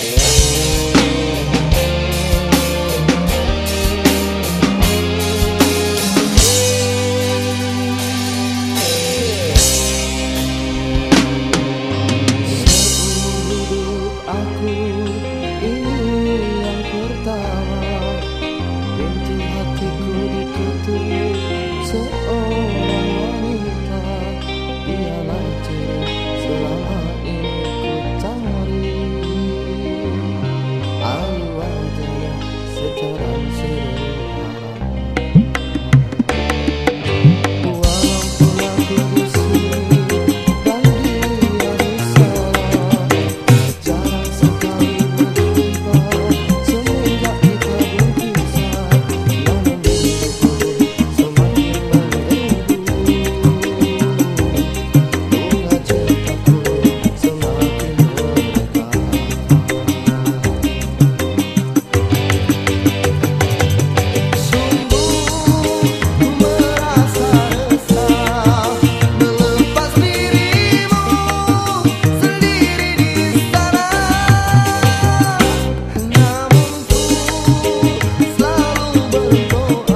selalu amor.